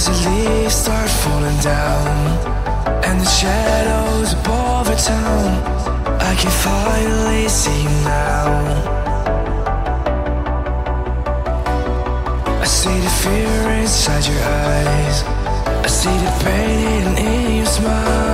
as the leaves start falling down And the shadows above the town I can finally see you now. I see the fear inside your eyes. I see the pain hidden in your smile.